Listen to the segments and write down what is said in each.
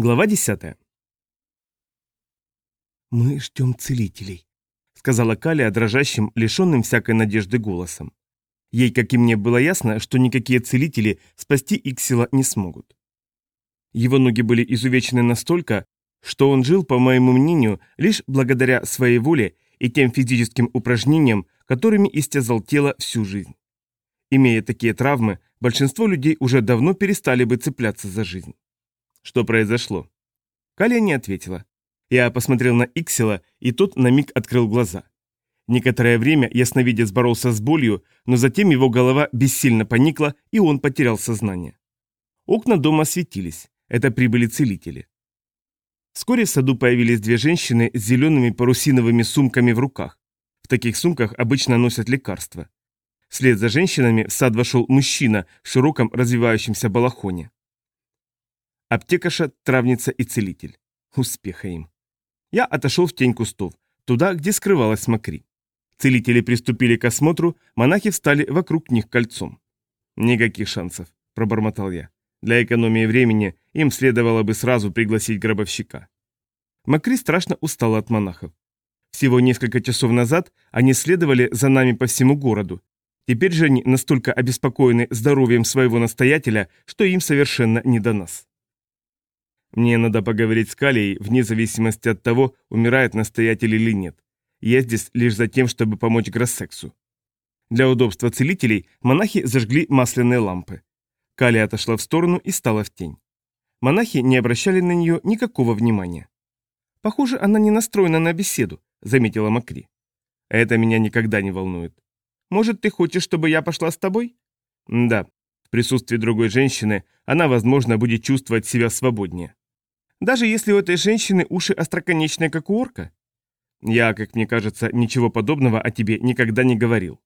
Глава 10. «Мы ждем целителей», — сказала Калия дрожащим, лишенным всякой надежды голосом. Ей, как и мне, было ясно, что никакие целители спасти Иксила не смогут. Его ноги были изувечены настолько, что он жил, по моему мнению, лишь благодаря своей воле и тем физическим упражнениям, которыми истязал тело всю жизнь. Имея такие травмы, большинство людей уже давно перестали бы цепляться за жизнь. Что произошло? Калия не ответила. Я посмотрел на Иксела, и тот на миг открыл глаза. Некоторое время ясновидец боролся с болью, но затем его голова бессильно поникла, и он потерял сознание. Окна дома светились. Это прибыли целители. Вскоре в саду появились две женщины с зелеными парусиновыми сумками в руках. В таких сумках обычно носят лекарства. Вслед за женщинами в сад вошел мужчина в широком развивающемся балахоне. Аптекаша, травница и целитель. Успеха им. Я отошел в тень кустов, туда, где скрывалась Макри. Целители приступили к осмотру, монахи встали вокруг них кольцом. «Никаких шансов», – пробормотал я. «Для экономии времени им следовало бы сразу пригласить гробовщика». Макри страшно устала от монахов. Всего несколько часов назад они следовали за нами по всему городу. Теперь же они настолько обеспокоены здоровьем своего настоятеля, что им совершенно не до нас. Мне надо поговорить с Калией, вне зависимости от того, умирает настоятель или нет. Я здесь лишь за тем, чтобы помочь Гроссексу. Для удобства целителей монахи зажгли масляные лампы. Калия отошла в сторону и стала в тень. Монахи не обращали на нее никакого внимания. «Похоже, она не настроена на беседу», — заметила Макри. «Это меня никогда не волнует. Может, ты хочешь, чтобы я пошла с тобой?» «Да. В присутствии другой женщины она, возможно, будет чувствовать себя свободнее. Даже если у этой женщины уши остроконечные, как у орка? Я, как мне кажется, ничего подобного о тебе никогда не говорил.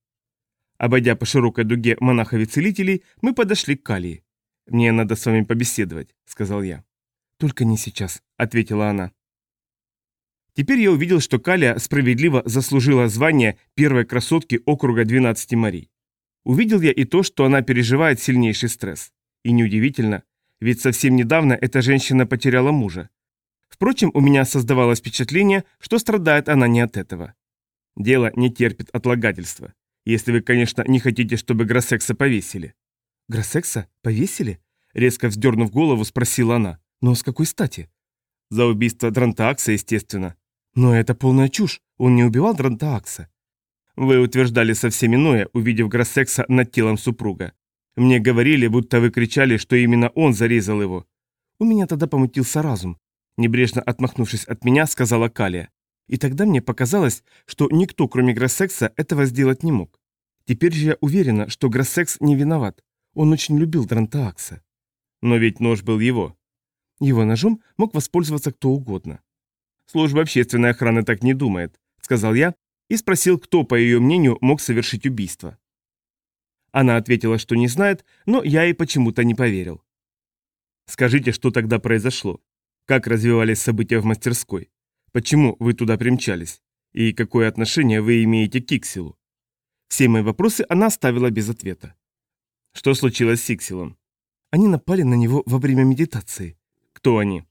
Обойдя по широкой дуге монахов и целителей, мы подошли к Калии. «Мне надо с вами побеседовать», — сказал я. «Только не сейчас», — ответила она. Теперь я увидел, что Калия справедливо заслужила звание первой красотки округа 12 морей. Увидел я и то, что она переживает сильнейший стресс. И неудивительно, ведь совсем недавно эта женщина потеряла мужа. Впрочем, у меня создавалось впечатление, что страдает она не от этого. Дело не терпит отлагательства. Если вы, конечно, не хотите, чтобы Гроссекса повесили. Гроссекса? Повесили? Резко вздернув голову, спросила она. Но с какой стати? За убийство Дрантаакса, естественно. Но это полная чушь. Он не убивал Дрантаакса. Вы утверждали совсем иное, увидев Гроссекса над телом супруга. Мне говорили, будто вы кричали, что именно он зарезал его. У меня тогда помутился разум. Небрежно отмахнувшись от меня, сказала Калия. И тогда мне показалось, что никто, кроме Гроссекса, этого сделать не мог. Теперь же я уверена, что Гроссекс не виноват. Он очень любил Дрантаакса. Но ведь нож был его. Его ножом мог воспользоваться кто угодно. Служба общественной охраны так не думает, сказал я и спросил, кто, по ее мнению, мог совершить убийство. Она ответила, что не знает, но я ей почему-то не поверил. Скажите, что тогда произошло? Как развивались события в мастерской? Почему вы туда примчались? И какое отношение вы имеете к Иксилу? Все мои вопросы она оставила без ответа. Что случилось с Иксилом? Они напали на него во время медитации. Кто они?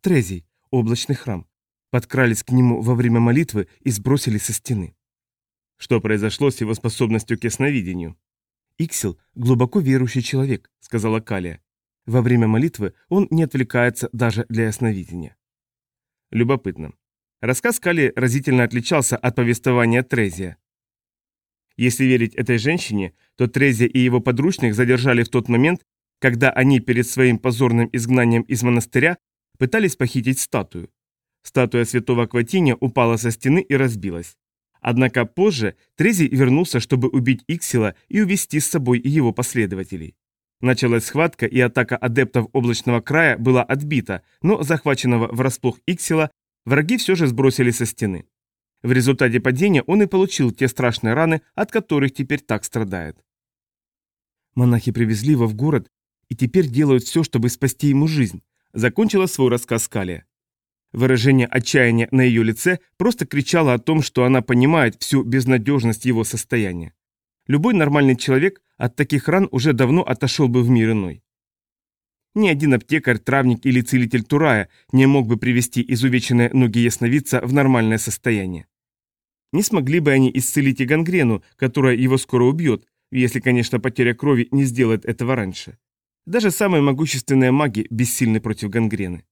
Трезий, облачный храм. Подкрались к нему во время молитвы и сбросили со стены. Что произошло с его способностью к ясновидению? «Иксел – глубоко верующий человек», – сказала Калия. «Во время молитвы он не отвлекается даже для ясновидения». Любопытно. Рассказ Кали разительно отличался от повествования Трезия. Если верить этой женщине, то Трезия и его подручных задержали в тот момент, когда они перед своим позорным изгнанием из монастыря пытались похитить статую. Статуя святого Кватиня упала со стены и разбилась. Однако позже Трези вернулся, чтобы убить Иксила и увести с собой его последователей. Началась схватка, и атака адептов облачного края была отбита, но захваченного врасплох Иксила враги все же сбросили со стены. В результате падения он и получил те страшные раны, от которых теперь так страдает. Монахи привезли его в город и теперь делают все, чтобы спасти ему жизнь, закончила свой рассказ Калия. Выражение отчаяния на ее лице просто кричало о том, что она понимает всю безнадежность его состояния. Любой нормальный человек от таких ран уже давно отошел бы в мир иной. Ни один аптекарь, травник или целитель Турая не мог бы привести изувеченные ноги ясновидца в нормальное состояние. Не смогли бы они исцелить и гангрену, которая его скоро убьет, если, конечно, потеря крови не сделает этого раньше. Даже самые могущественные маги бессильны против гангрены.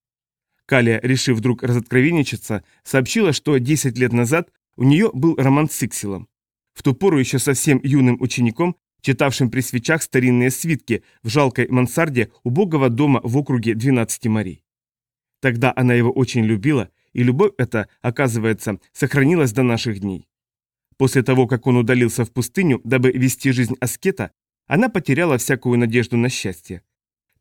Калия, решив вдруг разоткровенничаться, сообщила, что 10 лет назад у нее был роман с Иксилом. В ту пору еще совсем юным учеником, читавшим при свечах старинные свитки в жалкой мансарде убогого дома в округе 12 морей. Тогда она его очень любила, и любовь эта, оказывается, сохранилась до наших дней. После того, как он удалился в пустыню, дабы вести жизнь аскета, она потеряла всякую надежду на счастье.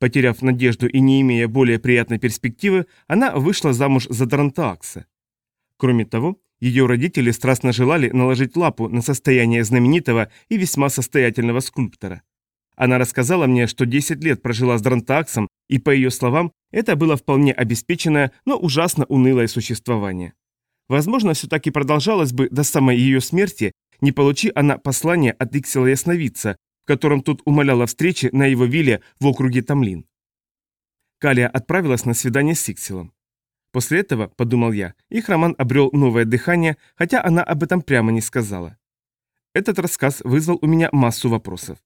Потеряв надежду и не имея более приятной перспективы, она вышла замуж за Дарантаакса. Кроме того, ее родители страстно желали наложить лапу на состояние знаменитого и весьма состоятельного скульптора. Она рассказала мне, что 10 лет прожила с Дрантааксом, и, по ее словам, это было вполне обеспеченное, но ужасно унылое существование. Возможно, все так и продолжалось бы до самой ее смерти, не получи она послание от Иксела Ясновидца, котором тот умолял о встрече на его вилле в округе Тамлин. Калия отправилась на свидание с Икселом. После этого, подумал я, их роман обрел новое дыхание, хотя она об этом прямо не сказала. Этот рассказ вызвал у меня массу вопросов.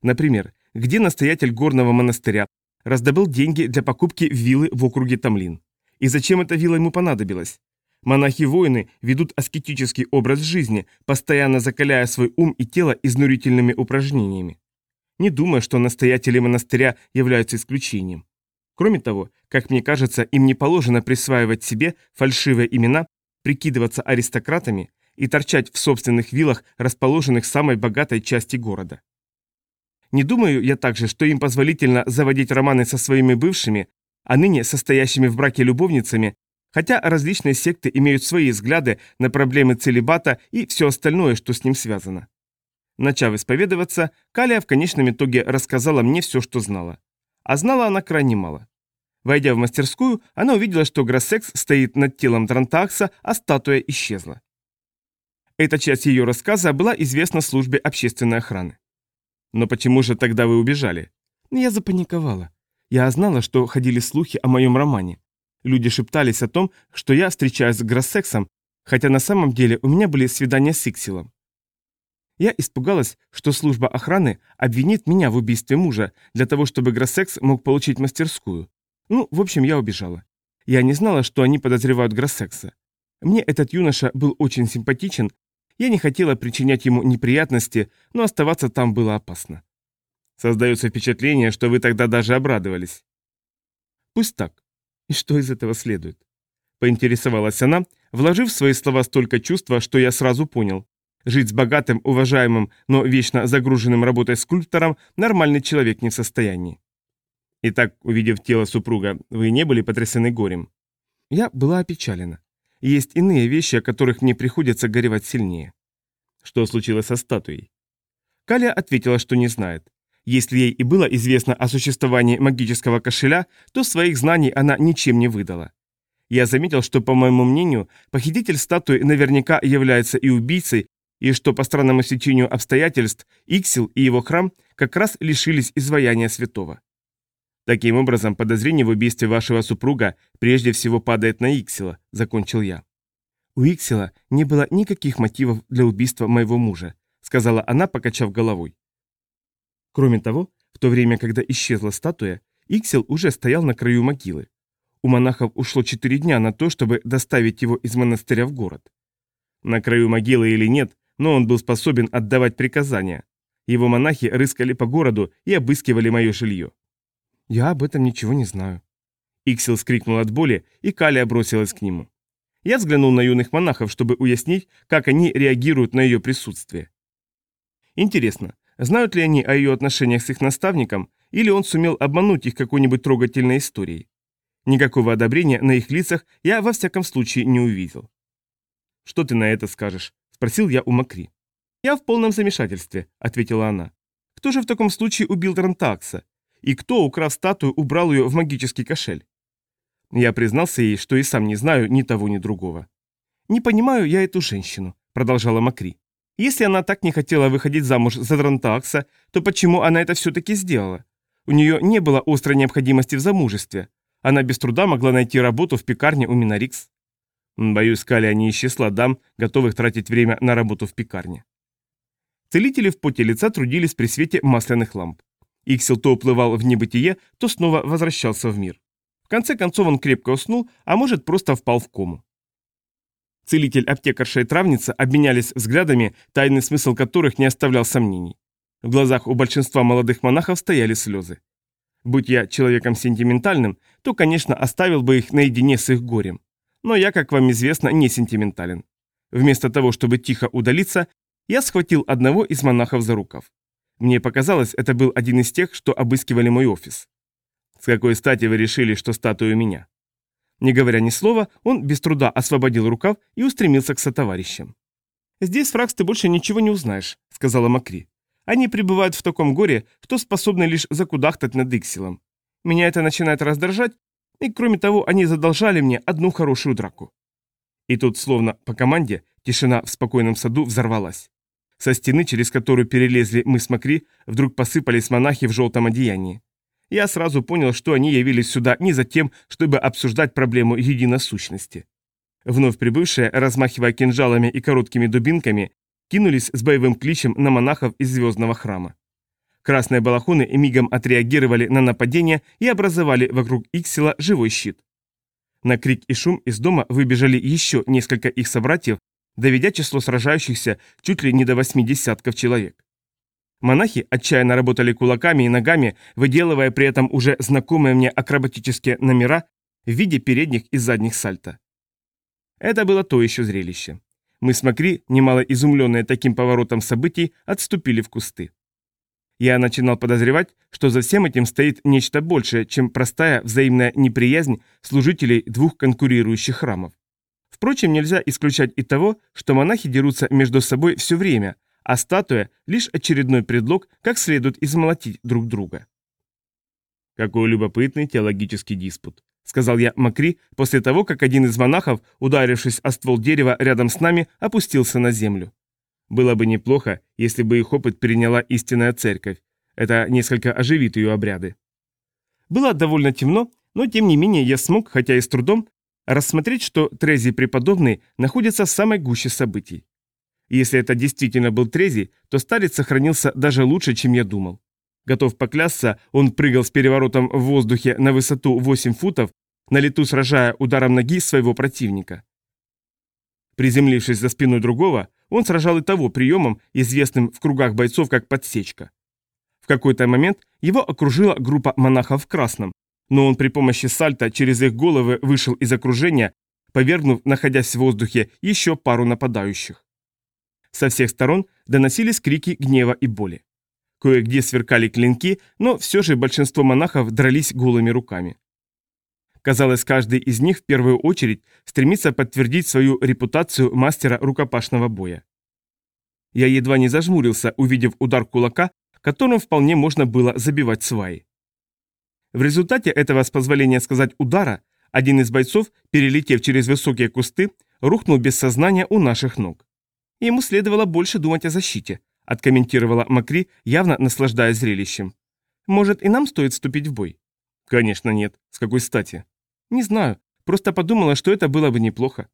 Например, где настоятель горного монастыря раздобыл деньги для покупки виллы в округе Тамлин? И зачем эта вилла ему понадобилась? Монахи-воины ведут аскетический образ жизни, постоянно закаляя свой ум и тело изнурительными упражнениями. Не думаю, что настоятели монастыря являются исключением. Кроме того, как мне кажется, им не положено присваивать себе фальшивые имена, прикидываться аристократами и торчать в собственных виллах, расположенных в самой богатой части города. Не думаю я также, что им позволительно заводить романы со своими бывшими, а ныне состоящими в браке любовницами, хотя различные секты имеют свои взгляды на проблемы целебата и все остальное, что с ним связано. Начав исповедоваться, Калия в конечном итоге рассказала мне все, что знала. А знала она крайне мало. Войдя в мастерскую, она увидела, что Гроссекс стоит над телом Трантакса, а статуя исчезла. Эта часть ее рассказа была известна службе общественной охраны. «Но почему же тогда вы убежали?» Я запаниковала. Я знала, что ходили слухи о моем романе. Люди шептались о том, что я встречаюсь с Гроссексом, хотя на самом деле у меня были свидания с Иксилом. Я испугалась, что служба охраны обвинит меня в убийстве мужа, для того, чтобы Гроссекс мог получить мастерскую. Ну, в общем, я убежала. Я не знала, что они подозревают Гроссекса. Мне этот юноша был очень симпатичен, я не хотела причинять ему неприятности, но оставаться там было опасно. Создается впечатление, что вы тогда даже обрадовались. Пусть так. И что из этого следует? Поинтересовалась она, вложив в свои слова столько чувства, что я сразу понял. Жить с богатым, уважаемым, но вечно загруженным работой скульптором нормальный человек не в состоянии. Итак, увидев тело супруга, вы не были потрясены горем? Я была опечалена. Есть иные вещи, о которых мне приходится горевать сильнее. Что случилось со статуей? Калия ответила, что не знает. Если ей и было известно о существовании магического кошеля, то своих знаний она ничем не выдала. Я заметил, что, по моему мнению, похититель статуи наверняка является и убийцей, и что по странному сечению обстоятельств Иксил и его храм как раз лишились изваяния святого. Таким образом, подозрение в убийстве вашего супруга прежде всего падает на Иксила, закончил я. У Иксила не было никаких мотивов для убийства моего мужа, сказала она, покачав головой. Кроме того, в то время, когда исчезла статуя, Иксил уже стоял на краю могилы. У монахов ушло четыре дня на то, чтобы доставить его из монастыря в город. На краю могилы или нет, но он был способен отдавать приказания. Его монахи рыскали по городу и обыскивали мое жилье. «Я об этом ничего не знаю». Иксил скрикнул от боли, и Калия бросилась к нему. Я взглянул на юных монахов, чтобы уяснить, как они реагируют на ее присутствие. Интересно, знают ли они о ее отношениях с их наставником, или он сумел обмануть их какой-нибудь трогательной историей? Никакого одобрения на их лицах я во всяком случае не увидел. «Что ты на это скажешь?» – спросил я у Макри. «Я в полном замешательстве», – ответила она. «Кто же в таком случае убил Трантакса? и кто, украв статую, убрал ее в магический кошель. Я признался ей, что и сам не знаю ни того, ни другого. «Не понимаю я эту женщину», — продолжала Макри. «Если она так не хотела выходить замуж за Дрантакса, то почему она это все-таки сделала? у нее не было острой необходимости в замужестве. Она без труда могла найти работу в пекарне у Минарикс. Боюсь, Калия не из числа дам, готовых тратить время на работу в пекарне. Целители в поте лица трудились при свете масляных ламп. Иксел то уплывал в небытие, то снова возвращался в мир. В конце концов он крепко уснул, а может просто впал в кому. Целитель, аптекарша и травница обменялись взглядами, тайный смысл которых не оставлял сомнений. В глазах у большинства молодых монахов стояли слезы. Будь я человеком сентиментальным, то, конечно, оставил бы их наедине с их горем. Но я, как вам известно, не сентиментален. Вместо того, чтобы тихо удалиться, я схватил одного из монахов за рукав. Мне показалось, это был один из тех, что обыскивали мой офис. С какой стати вы решили, что статуя меня? Не говоря ни слова, он без труда освободил рукав и устремился к сотоварищам. «Здесь, Фракс, ты больше ничего не узнаешь», — сказала Макри. «Они пребывают в таком горе, что способны лишь закудахтать над Иксилом. Меня это начинает раздражать, и кроме того, они задолжали мне одну хорошую драку». И тут, словно по команде, тишина в спокойном саду взорвалась. Со стены, через которую перелезли мы с Макри, вдруг посыпались монахи в желтом одеянии я сразу понял, что они явились сюда не за тем, чтобы обсуждать проблему единосущности. Вновь прибывшие, размахивая кинжалами и короткими дубинками, кинулись с боевым кличем на монахов из Звездного храма. Красные балахоны мигом отреагировали на нападение и образовали вокруг Иксела живой щит. На крик и шум из дома выбежали еще несколько их собратьев, доведя число сражающихся чуть ли не до восьми десятков человек. Монахи отчаянно работали кулаками и ногами, выделывая при этом уже знакомые мне акробатические номера в виде передних и задних сальто. Это было то еще зрелище. Мы с Макри, немало изумленные таким поворотом событий, отступили в кусты. Я начинал подозревать, что за всем этим стоит нечто большее, чем простая взаимная неприязнь служителей двух конкурирующих храмов. Впрочем, нельзя исключать и того, что монахи дерутся между собой все время, а статуя – лишь очередной предлог, как следует измолотить друг друга. «Какой любопытный теологический диспут», – сказал я Макри после того, как один из монахов, ударившись о ствол дерева рядом с нами, опустился на землю. Было бы неплохо, если бы их опыт переняла истинная церковь. Это несколько оживит ее обряды. Было довольно темно, но тем не менее я смог, хотя и с трудом, рассмотреть, что Трези преподобный находится в самой гуще событий. Если это действительно был Трези, то старец сохранился даже лучше, чем я думал. Готов поклясться, он прыгал с переворотом в воздухе на высоту 8 футов, на лету сражая ударом ноги своего противника. Приземлившись за спиной другого, он сражал и того приемом, известным в кругах бойцов как подсечка. В какой-то момент его окружила группа монахов в красном, но он при помощи сальта через их головы вышел из окружения, повергнув, находясь в воздухе, еще пару нападающих. Со всех сторон доносились крики гнева и боли. Кое-где сверкали клинки, но все же большинство монахов дрались голыми руками. Казалось, каждый из них в первую очередь стремится подтвердить свою репутацию мастера рукопашного боя. Я едва не зажмурился, увидев удар кулака, которым вполне можно было забивать сваи. В результате этого, с позволения сказать удара, один из бойцов, перелетев через высокие кусты, рухнул без сознания у наших ног. Ему следовало больше думать о защите, откомментировала Макри, явно наслаждаясь зрелищем. Может, и нам стоит вступить в бой? Конечно, нет. С какой стати? Не знаю. Просто подумала, что это было бы неплохо.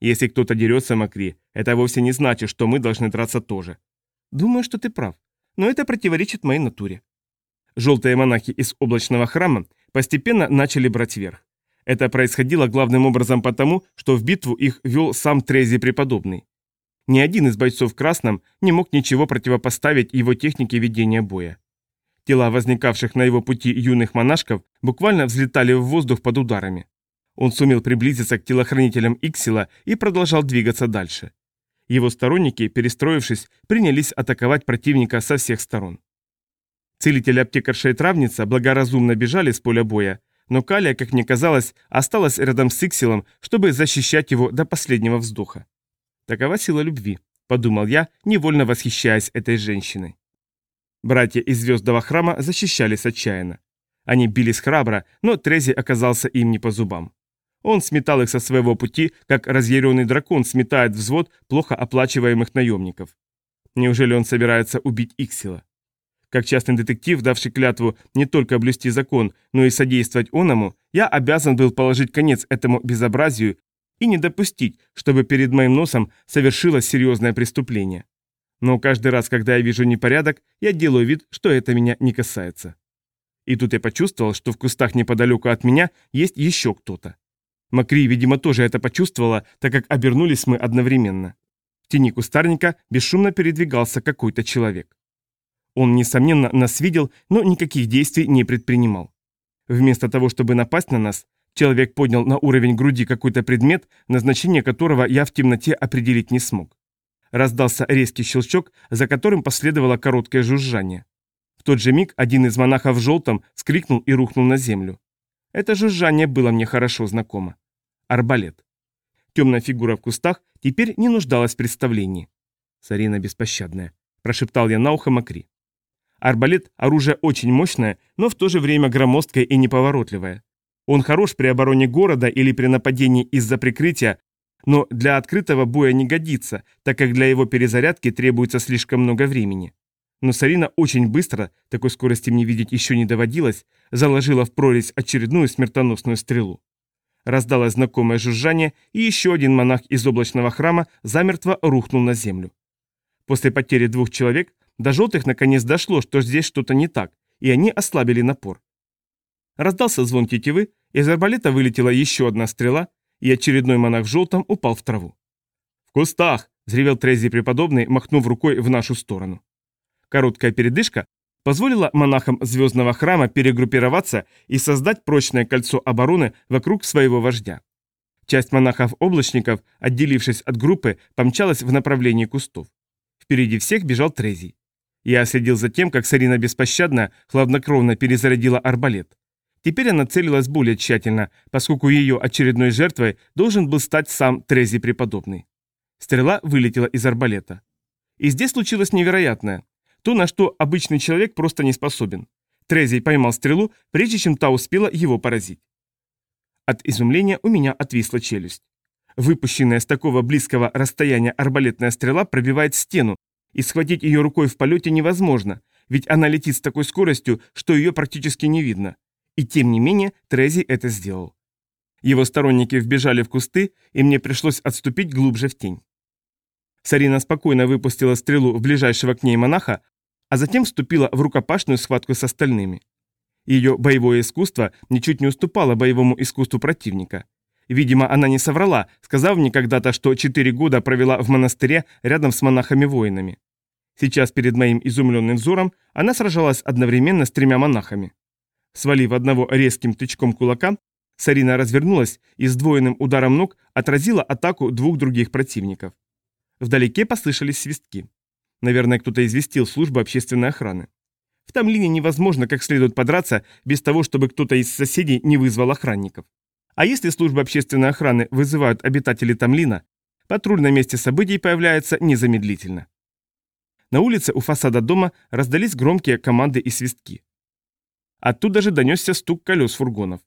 Если кто-то дерется, Макри, это вовсе не значит, что мы должны драться тоже. Думаю, что ты прав. Но это противоречит моей натуре. Желтые монахи из облачного храма постепенно начали брать верх. Это происходило главным образом потому, что в битву их вел сам Трези Преподобный. Ни один из бойцов в красном не мог ничего противопоставить его технике ведения боя. Тела возникавших на его пути юных монашков буквально взлетали в воздух под ударами. Он сумел приблизиться к телохранителям Иксила и продолжал двигаться дальше. Его сторонники, перестроившись, принялись атаковать противника со всех сторон. Целитель аптекарша и травница благоразумно бежали с поля боя, но Калия, как мне казалось, осталась рядом с Иксилом, чтобы защищать его до последнего вздоха. Такова сила любви, подумал я, невольно восхищаясь этой женщиной. Братья из Звездного храма защищались отчаянно. Они бились храбро, но Трези оказался им не по зубам. Он сметал их со своего пути, как разъяренный дракон сметает взвод плохо оплачиваемых наемников. Неужели он собирается убить Иксила? Как частный детектив, давший клятву не только облюсти закон, но и содействовать оному, я обязан был положить конец этому безобразию и не допустить, чтобы перед моим носом совершилось серьезное преступление. Но каждый раз, когда я вижу непорядок, я делаю вид, что это меня не касается. И тут я почувствовал, что в кустах неподалеку от меня есть еще кто-то. Макри, видимо, тоже это почувствовала, так как обернулись мы одновременно. В тени кустарника бесшумно передвигался какой-то человек. Он, несомненно, нас видел, но никаких действий не предпринимал. Вместо того, чтобы напасть на нас, человек поднял на уровень груди какой-то предмет, назначение которого я в темноте определить не смог. Раздался резкий щелчок, за которым последовало короткое жужжание. В тот же миг один из монахов в желтом скрикнул и рухнул на землю. Это жужжание было мне хорошо знакомо. Арбалет. Темная фигура в кустах теперь не нуждалась в представлении. «Сарина беспощадная», – прошептал я на ухо Макри. Арбалет – оружие очень мощное, но в то же время громоздкое и неповоротливое. Он хорош при обороне города или при нападении из-за прикрытия, но для открытого боя не годится, так как для его перезарядки требуется слишком много времени. Но Сарина очень быстро, такой скорости мне видеть еще не доводилось, заложила в прорезь очередную смертоносную стрелу. Раздалось знакомое жужжание, и еще один монах из облачного храма замертво рухнул на землю. После потери двух человек до желтых наконец дошло, что здесь что-то не так, и они ослабили напор. Раздался звон тетивы, из арбалета вылетела еще одна стрела, и очередной монах в желтом упал в траву. «В кустах!» – взревел Трези преподобный, махнув рукой в нашу сторону. Короткая передышка позволила монахам звездного храма перегруппироваться и создать прочное кольцо обороны вокруг своего вождя. Часть монахов-облачников, отделившись от группы, помчалась в направлении кустов. Впереди всех бежал Трезий. Я следил за тем, как Сарина беспощадно, хладнокровно перезарядила арбалет. Теперь она целилась более тщательно, поскольку ее очередной жертвой должен был стать сам Трези преподобный. Стрела вылетела из арбалета. И здесь случилось невероятное. То, на что обычный человек просто не способен. Трезий поймал стрелу, прежде чем та успела его поразить. От изумления у меня отвисла челюсть. Выпущенная с такого близкого расстояния арбалетная стрела пробивает стену, и схватить ее рукой в полете невозможно, ведь она летит с такой скоростью, что ее практически не видно. И тем не менее Трези это сделал. Его сторонники вбежали в кусты, и мне пришлось отступить глубже в тень. Сарина спокойно выпустила стрелу в ближайшего к ней монаха, а затем вступила в рукопашную схватку с остальными. Ее боевое искусство ничуть не уступало боевому искусству противника. Видимо, она не соврала, сказав мне когда-то, что четыре года провела в монастыре рядом с монахами-воинами. Сейчас перед моим изумленным взором она сражалась одновременно с тремя монахами. Свалив одного резким тычком кулака, Сарина развернулась и сдвоенным ударом ног отразила атаку двух других противников. Вдалеке послышались свистки. Наверное, кто-то известил службу общественной охраны. В Тамлине невозможно как следует подраться без того, чтобы кто-то из соседей не вызвал охранников. А если служба общественной охраны вызывают обитатели Тамлина, патруль на месте событий появляется незамедлительно. На улице у фасада дома раздались громкие команды и свистки. Оттуда же донесся стук колес фургонов.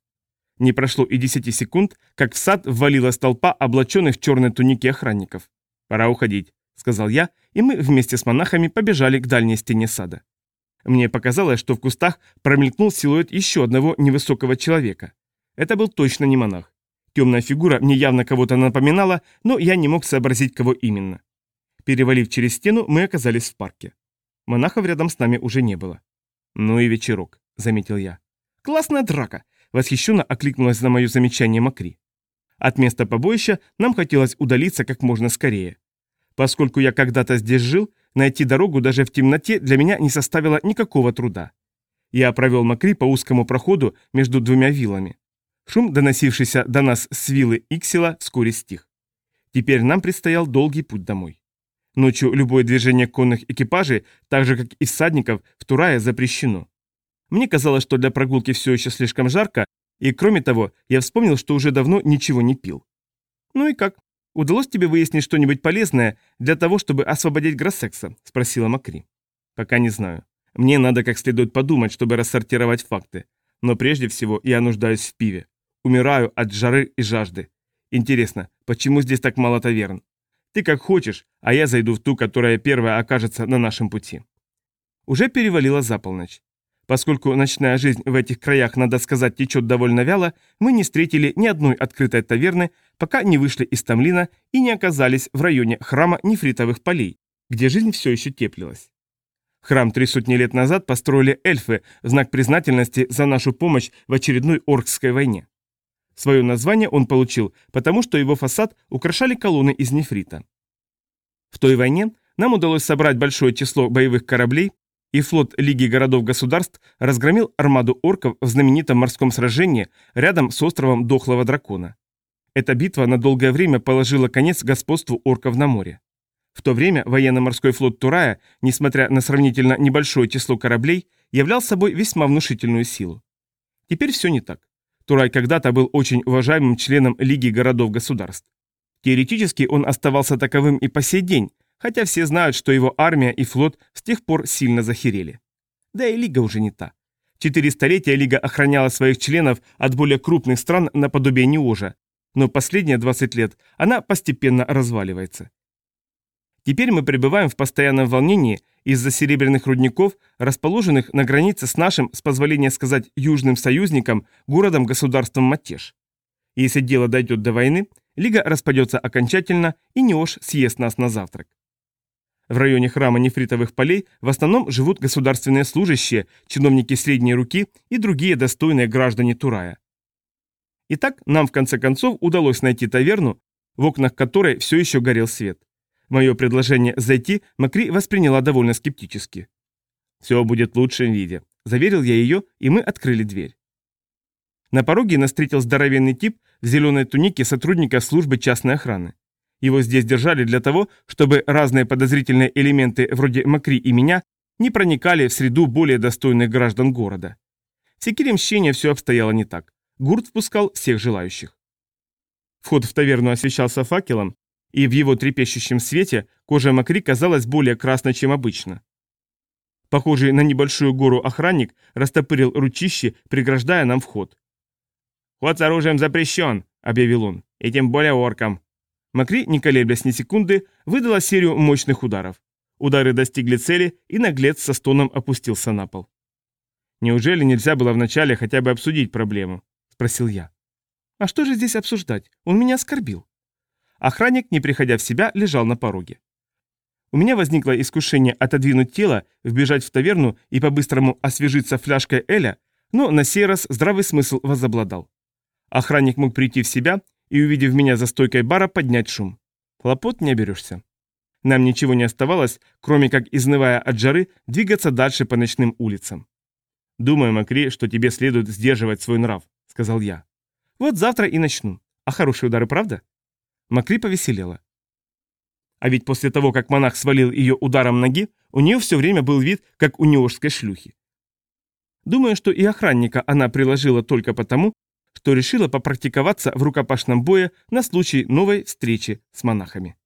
Не прошло и десяти секунд, как в сад ввалилась толпа облаченных в черной тунике охранников. «Пора уходить», — сказал я, и мы вместе с монахами побежали к дальней стене сада. Мне показалось, что в кустах промелькнул силуэт еще одного невысокого человека. Это был точно не монах. Темная фигура мне явно кого-то напоминала, но я не мог сообразить, кого именно. Перевалив через стену, мы оказались в парке. Монахов рядом с нами уже не было. «Ну и вечерок», — заметил я. «Классная драка!» — восхищенно окликнулась на мое замечание Макри. От места побоища нам хотелось удалиться как можно скорее. Поскольку я когда-то здесь жил, найти дорогу даже в темноте для меня не составило никакого труда. Я провел Макри по узкому проходу между двумя вилами. Шум, доносившийся до нас с виллы Иксела, вскоре стих. Теперь нам предстоял долгий путь домой. Ночью любое движение конных экипажей, так же как и всадников, в Турае запрещено. Мне казалось, что для прогулки все еще слишком жарко, и кроме того, я вспомнил, что уже давно ничего не пил. «Ну и как? Удалось тебе выяснить что-нибудь полезное для того, чтобы освободить Гроссекса?» – спросила Макри. «Пока не знаю. Мне надо как следует подумать, чтобы рассортировать факты. Но прежде всего я нуждаюсь в пиве. Умираю от жары и жажды. Интересно, почему здесь так мало таверн? Ты как хочешь, а я зайду в ту, которая первая окажется на нашем пути. Уже перевалила за полночь. Поскольку ночная жизнь в этих краях, надо сказать, течет довольно вяло, мы не встретили ни одной открытой таверны, пока не вышли из Тамлина и не оказались в районе храма нефритовых полей, где жизнь все еще теплилась. Храм три сотни лет назад построили эльфы в знак признательности за нашу помощь в очередной Оркской войне. Свое название он получил, потому что его фасад украшали колонны из нефрита. В той войне нам удалось собрать большое число боевых кораблей, и флот Лиги городов-государств разгромил армаду орков в знаменитом морском сражении рядом с островом Дохлого Дракона. Эта битва на долгое время положила конец господству орков на море. В то время военно-морской флот Турая, несмотря на сравнительно небольшое число кораблей, являл собой весьма внушительную силу. Теперь все не так. Турай когда-то был очень уважаемым членом Лиги городов-государств. Теоретически он оставался таковым и по сей день, хотя все знают, что его армия и флот с тех пор сильно захерели. Да и Лига уже не та. Четыре столетия Лига охраняла своих членов от более крупных стран наподобие Неожа, но последние 20 лет она постепенно разваливается. Теперь мы пребываем в постоянном волнении из-за серебряных рудников, расположенных на границе с нашим, с позволения сказать, южным союзником, городом-государством Матеш. Если дело дойдет до войны, Лига распадется окончательно, и Неош съест нас на завтрак. В районе храма нефритовых полей в основном живут государственные служащие, чиновники средней руки и другие достойные граждане Турая. Итак, нам в конце концов удалось найти таверну, в окнах которой все еще горел свет. Мое предложение зайти Макри восприняла довольно скептически. «Все будет в лучшем виде», – заверил я ее, и мы открыли дверь. На пороге нас встретил здоровенный тип в зеленой тунике сотрудника службы частной охраны. Его здесь держали для того, чтобы разные подозрительные элементы вроде Макри и меня не проникали в среду более достойных граждан города. В Секире мщения все обстояло не так. Гурт впускал всех желающих. Вход в таверну освещался факелом, и в его трепещущем свете кожа Макри казалась более красной, чем обычно. Похожий на небольшую гору охранник растопырил ручище, преграждая нам вход. «Ход с оружием запрещен», — объявил он, — «и тем более оркам». Макри, не колеблясь ни секунды, выдала серию мощных ударов. Удары достигли цели, и наглец со стоном опустился на пол. «Неужели нельзя было вначале хотя бы обсудить проблему?» – спросил я. «А что же здесь обсуждать? Он меня оскорбил». Охранник, не приходя в себя, лежал на пороге. У меня возникло искушение отодвинуть тело, вбежать в таверну и по-быстрому освежиться фляжкой Эля, но на сей раз здравый смысл возобладал. Охранник мог прийти в себя и, увидев меня за стойкой бара, поднять шум. Хлопот не оберешься. Нам ничего не оставалось, кроме как, изнывая от жары, двигаться дальше по ночным улицам. «Думаю, Макри, что тебе следует сдерживать свой нрав», — сказал я. «Вот завтра и начну. А хорошие удары, правда?» Макри повеселела. А ведь после того, как монах свалил ее ударом ноги, у нее все время был вид, как у неожской шлюхи. Думаю, что и охранника она приложила только потому, что решила попрактиковаться в рукопашном бое на случай новой встречи с монахами.